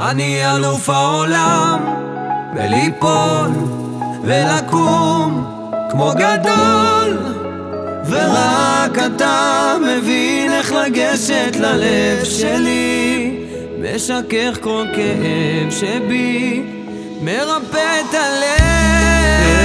אני אלוף העולם בליפול ולקום כמו גדול. ורק אתה מבין איך לגשת ללב שלי. משכך כל כאב שבי מרפא את הלב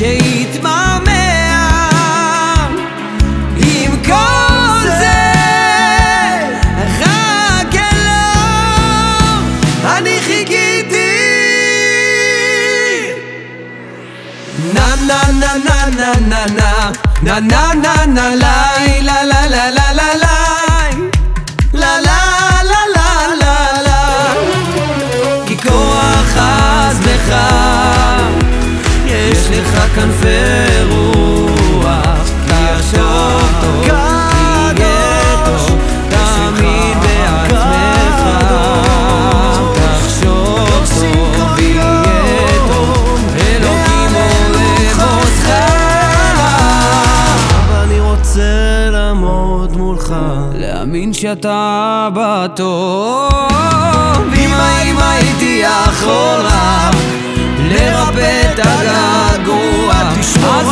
שיתמהמה. עם כל זה רק אליו אני חיכיתי. נה נה נה נה נה נה נה. נה נה נה לה לה לה לה לה לה להאמין שאתה בטוב. אם האם הייתי יכול רק לרפא את הגעגוע הזיכרונות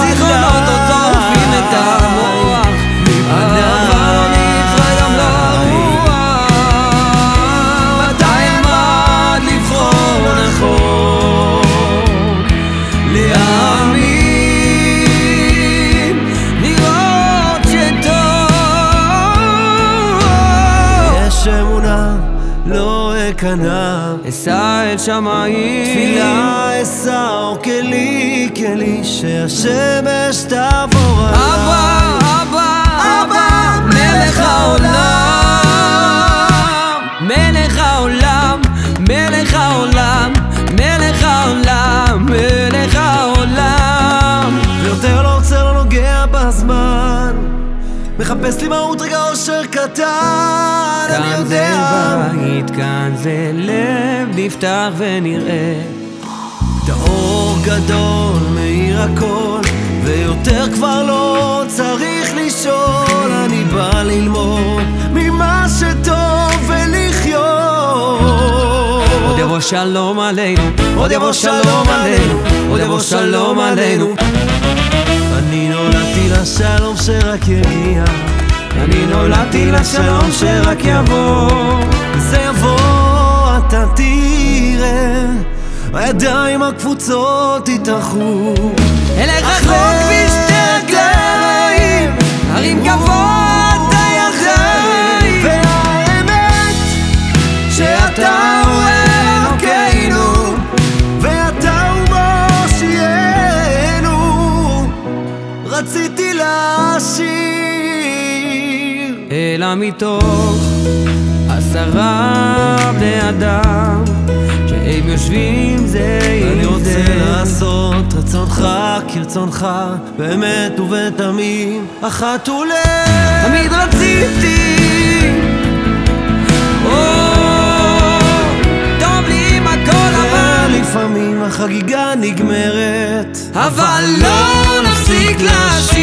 אכנע אשא אל שמיים. תפילה אשא אור כלי, כלי שהשמש תעבור אבא, אבא, אבא, מלך העולם. מלך העולם, מלך העולם, מלך העולם, מלך העולם. ויותר לא רוצה, לא נוגע בזמן מחפש לי מהות רגע אושר קטן, אני כאן זה יודע. בית, כאן זה לב, נפתח ונראה. את האור גדול מאיר הכל ויותר כבר לא צריך לשאול. אני בא ללמוד ממה שטוב ולחיות. עוד יבוא שלום עלינו, עוד יבוא שלום עלינו, עוד יבוא שלום עלינו אני נולדתי לשלום שרק יגיע. אני נולדתי לשלום שרק יבוא. זה יבוא אתה תראה. הידיים הקפוצות יתאחו אלך רחוק בשתי לשיר, אלא מתוך עשרה בני אדם שהם יושבים זה עם זה. אני רוצה לעשות רצונך כרצונך, באמת ובתמים, אחת ולב. תמיד רציתי אה, לפעמים החגיגה נגמרת, אבל לא, לא נפסיק להשאיר